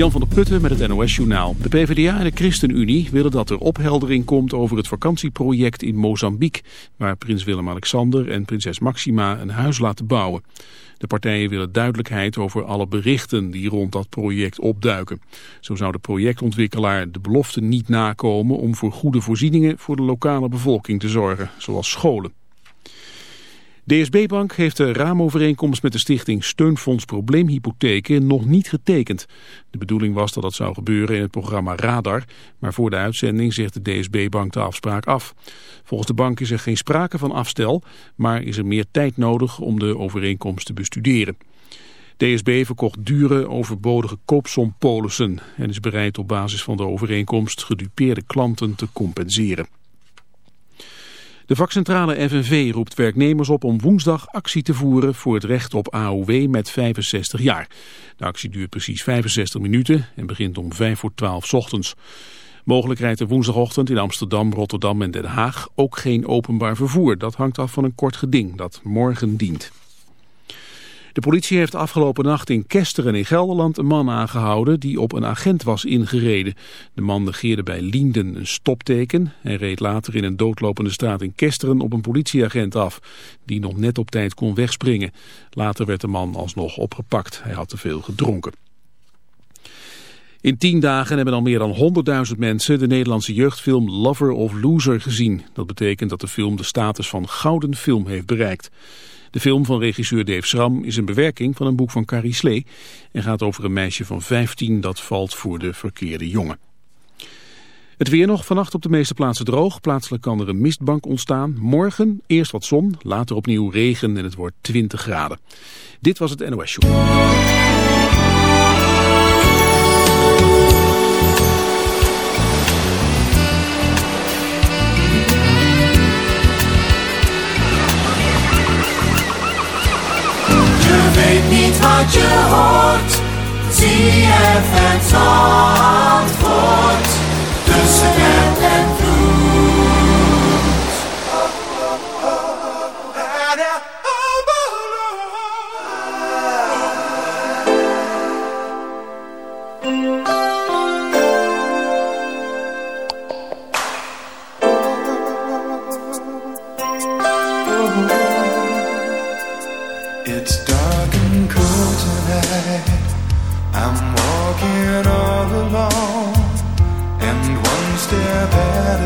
Jan van der Putten met het NOS-journaal. De PvdA en de ChristenUnie willen dat er opheldering komt over het vakantieproject in Mozambique, waar prins Willem-Alexander en prinses Maxima een huis laten bouwen. De partijen willen duidelijkheid over alle berichten die rond dat project opduiken. Zo zou de projectontwikkelaar de belofte niet nakomen om voor goede voorzieningen voor de lokale bevolking te zorgen, zoals scholen. DSB Bank heeft de raamovereenkomst met de stichting Steunfonds Probleemhypotheken nog niet getekend. De bedoeling was dat dat zou gebeuren in het programma Radar, maar voor de uitzending zegt de DSB Bank de afspraak af. Volgens de bank is er geen sprake van afstel, maar is er meer tijd nodig om de overeenkomst te bestuderen. DSB verkocht dure overbodige koopsompolissen en is bereid op basis van de overeenkomst gedupeerde klanten te compenseren. De vakcentrale FNV roept werknemers op om woensdag actie te voeren voor het recht op AOW met 65 jaar. De actie duurt precies 65 minuten en begint om 5 voor 12 ochtends. Mogelijk rijdt er woensdagochtend in Amsterdam, Rotterdam en Den Haag ook geen openbaar vervoer. Dat hangt af van een kort geding dat morgen dient. De politie heeft afgelopen nacht in Kesteren in Gelderland een man aangehouden die op een agent was ingereden. De man negeerde bij Lienden een stopteken en reed later in een doodlopende straat in Kesteren op een politieagent af, die nog net op tijd kon wegspringen. Later werd de man alsnog opgepakt. Hij had te veel gedronken. In tien dagen hebben al meer dan 100.000 mensen de Nederlandse jeugdfilm Lover of Loser gezien. Dat betekent dat de film de status van gouden film heeft bereikt. De film van regisseur Dave Schram is een bewerking van een boek van Carrie Slee... en gaat over een meisje van 15 dat valt voor de verkeerde jongen. Het weer nog, vannacht op de meeste plaatsen droog. Plaatselijk kan er een mistbank ontstaan. Morgen eerst wat zon, later opnieuw regen en het wordt 20 graden. Dit was het NOS Show. Wat je hoort. ZFM Zandvoort.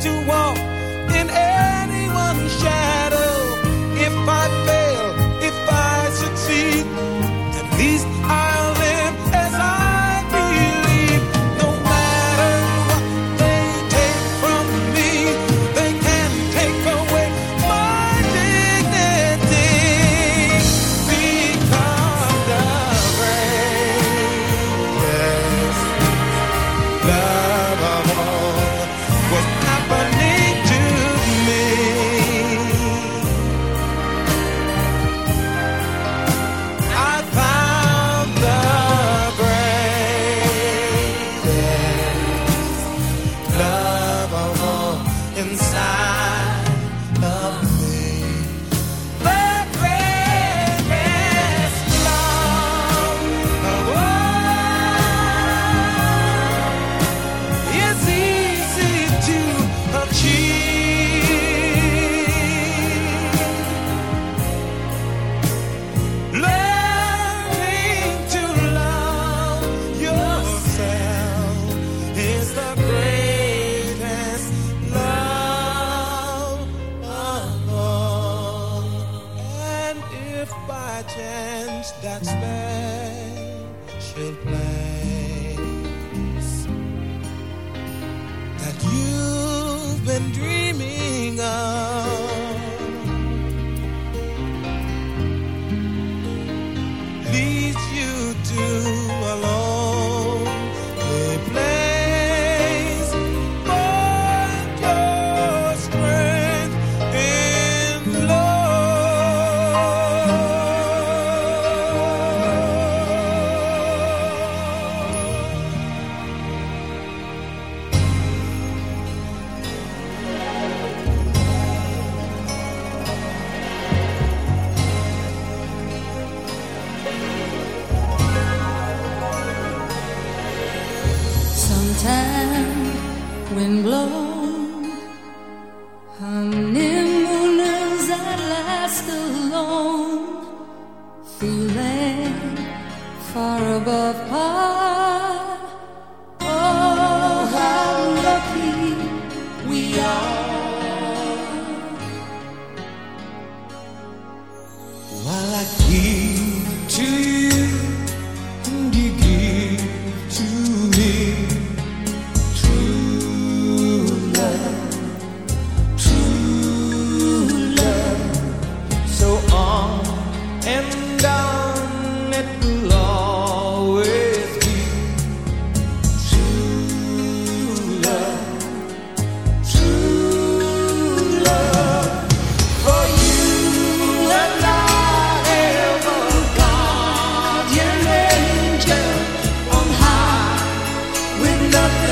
to walk. by chance that special plan. nothing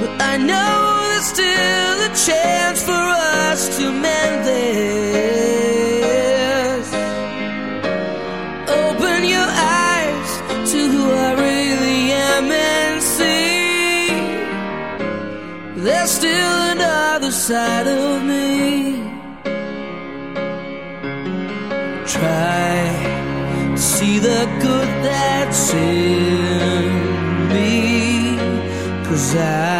But I know there's still a chance for us to mend this. Open your eyes to who I really am and see there's still another side of me. Try to see the good that's in me. Cause I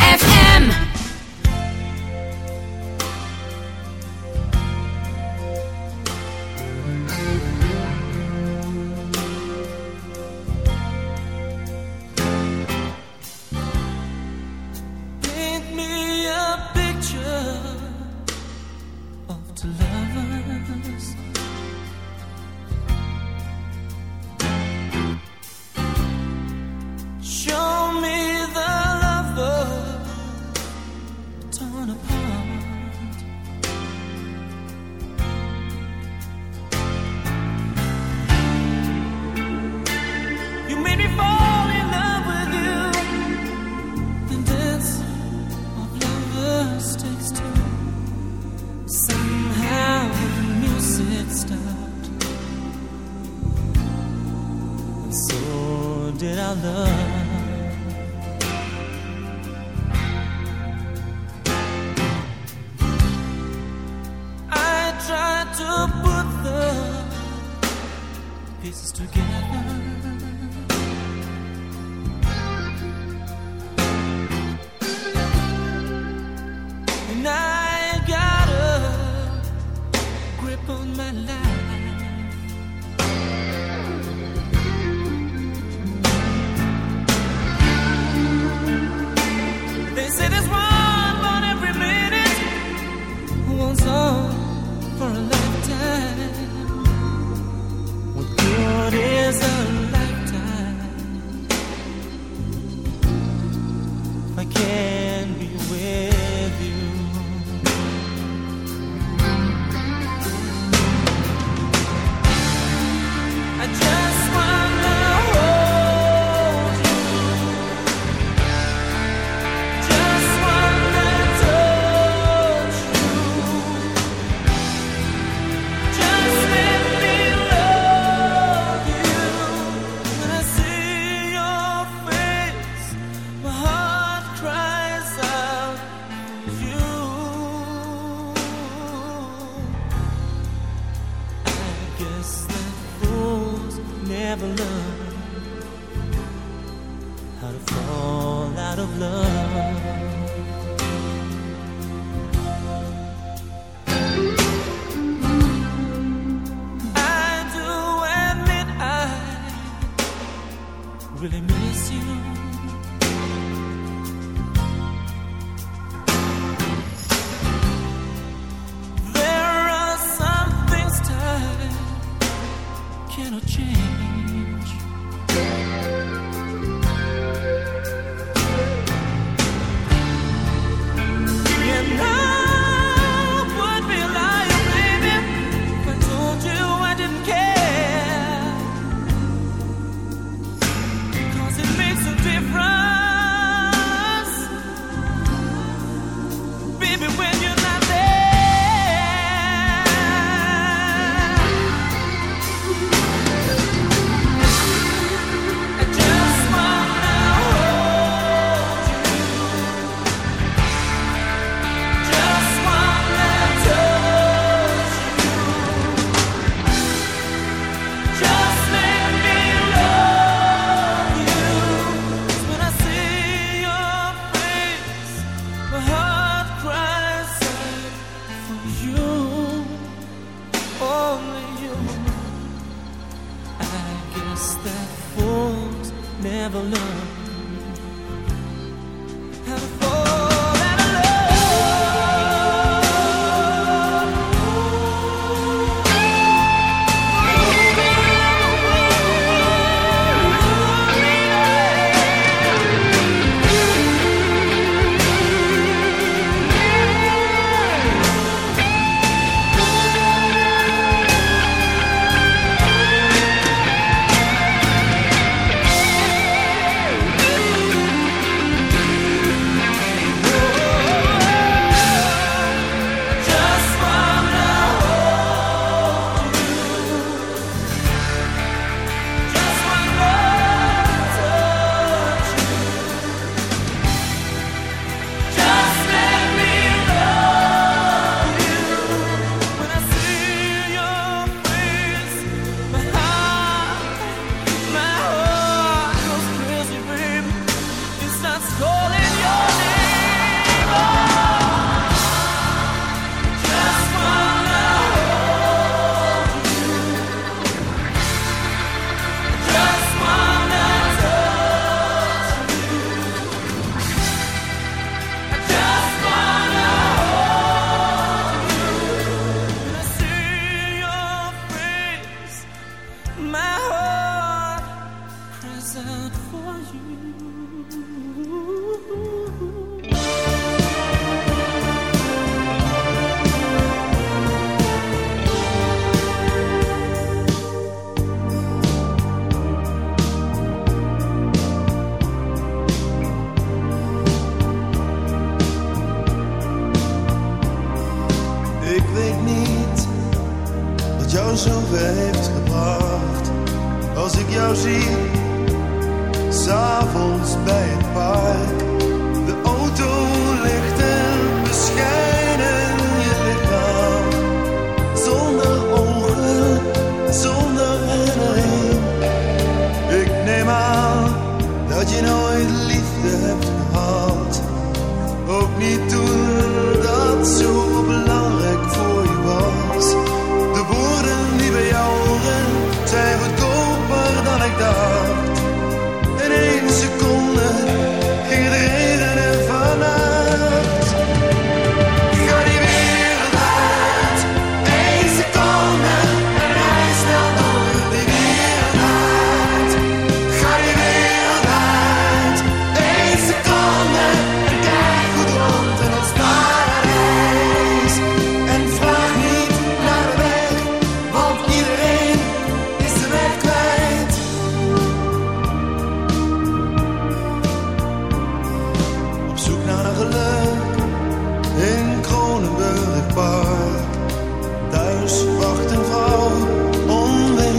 So.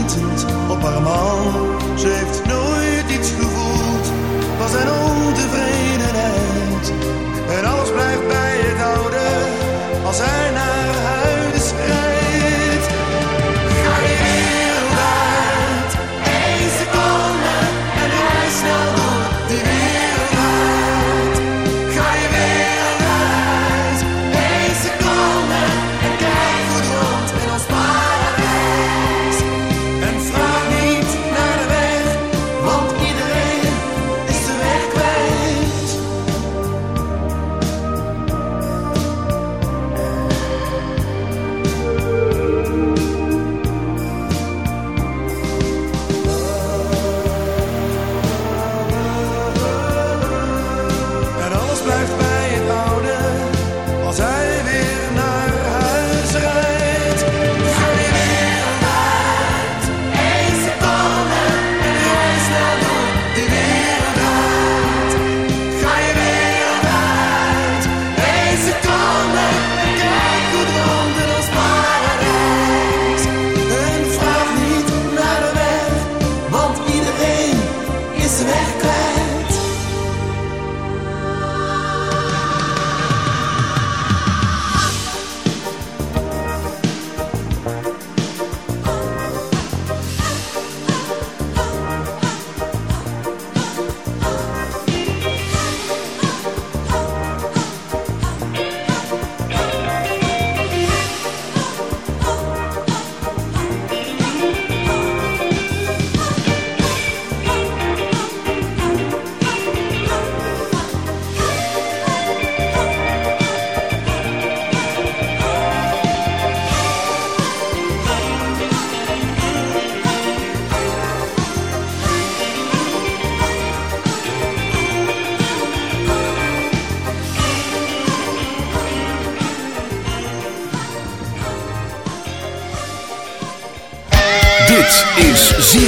frightened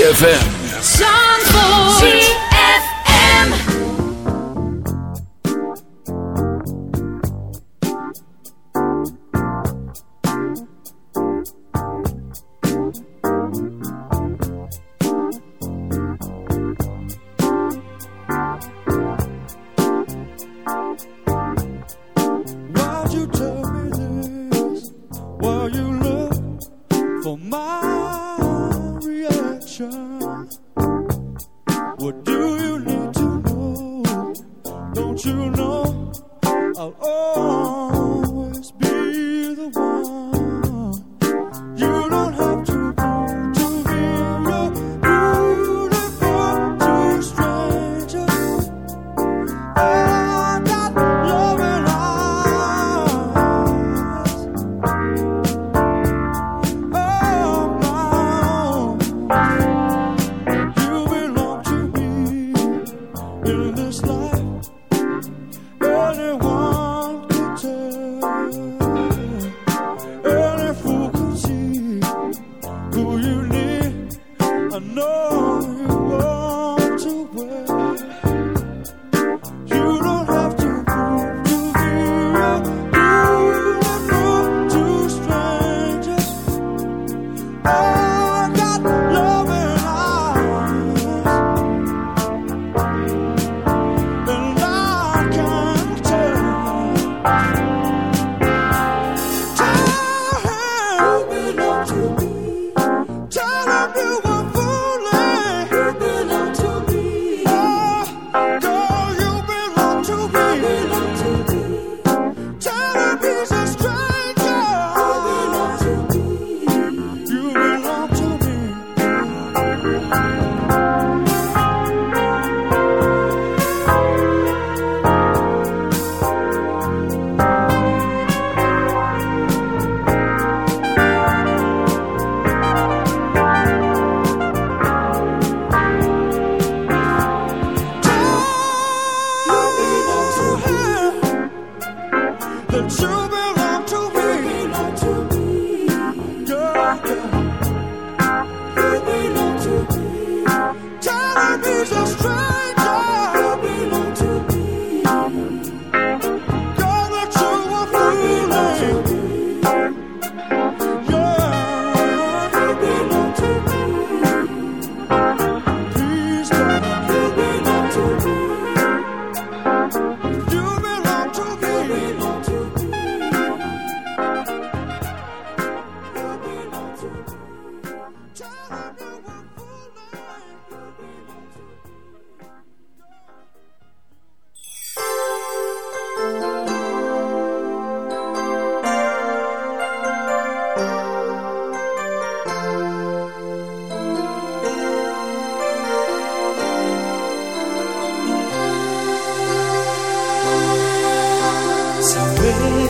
ZFM. away.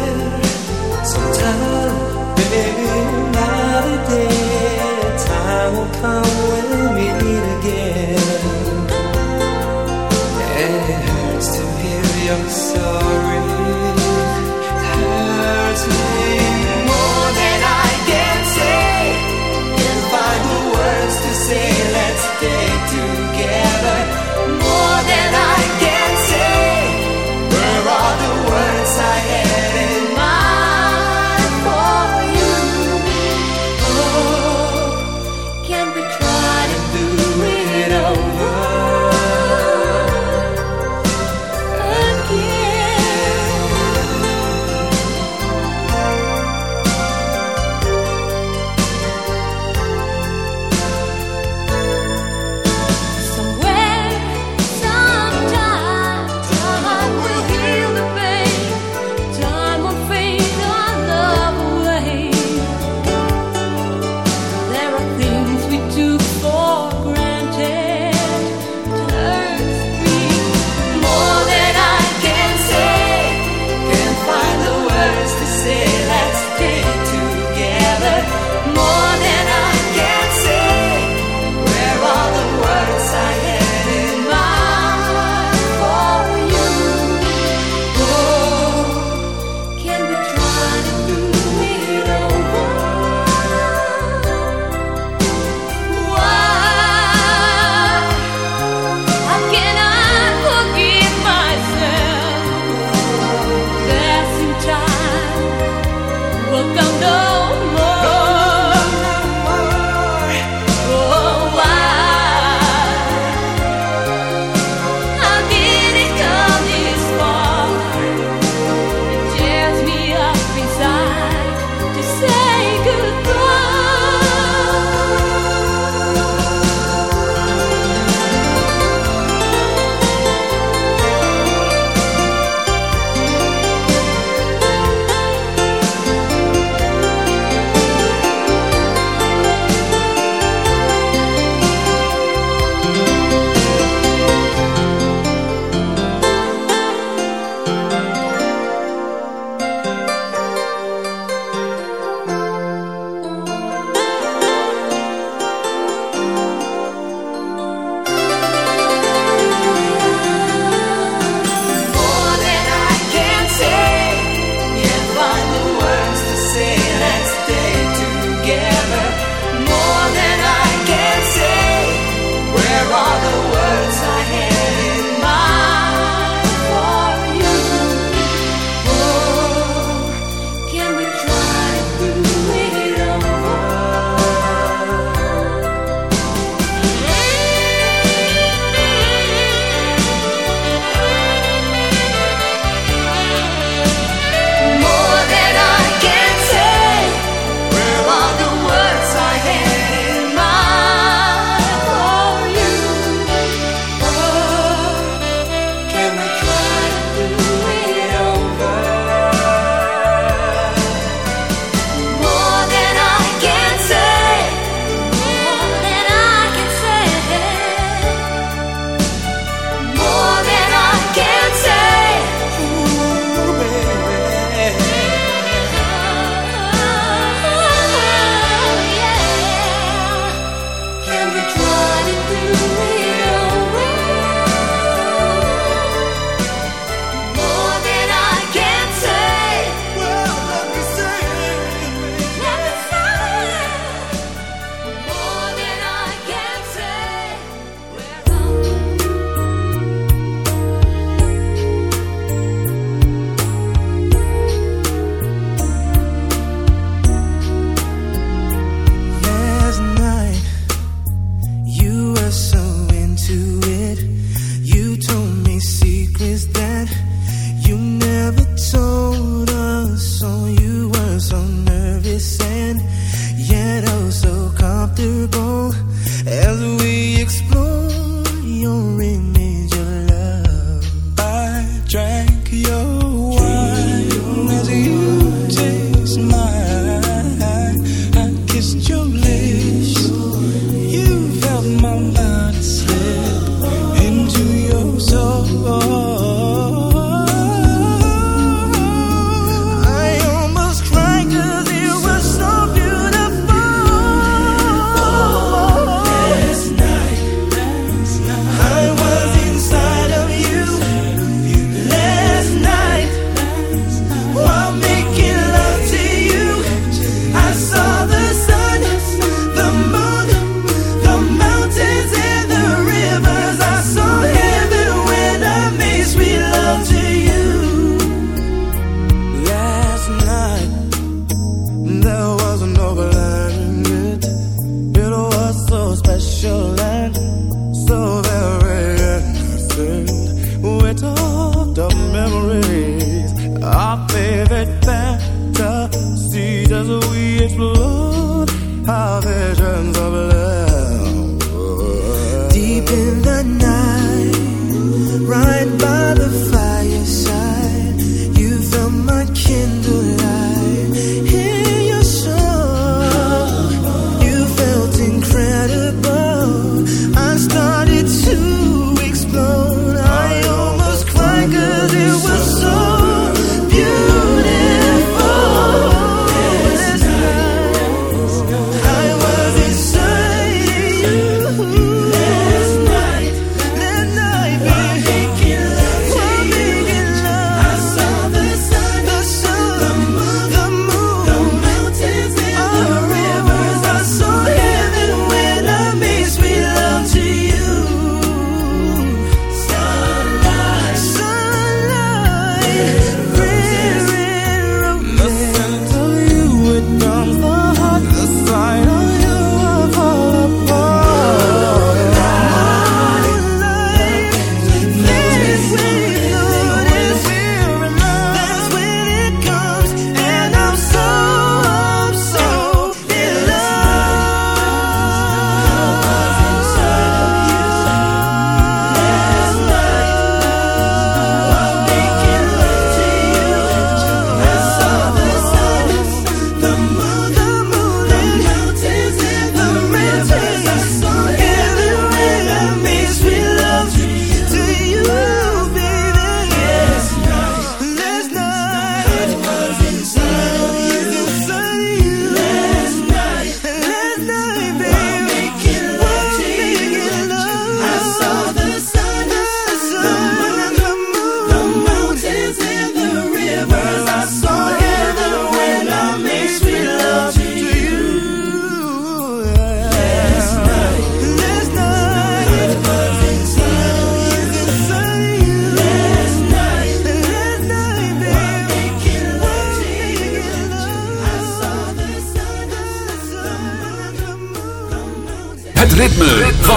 As we explore our visions of love.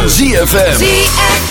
ZFM. ZFM.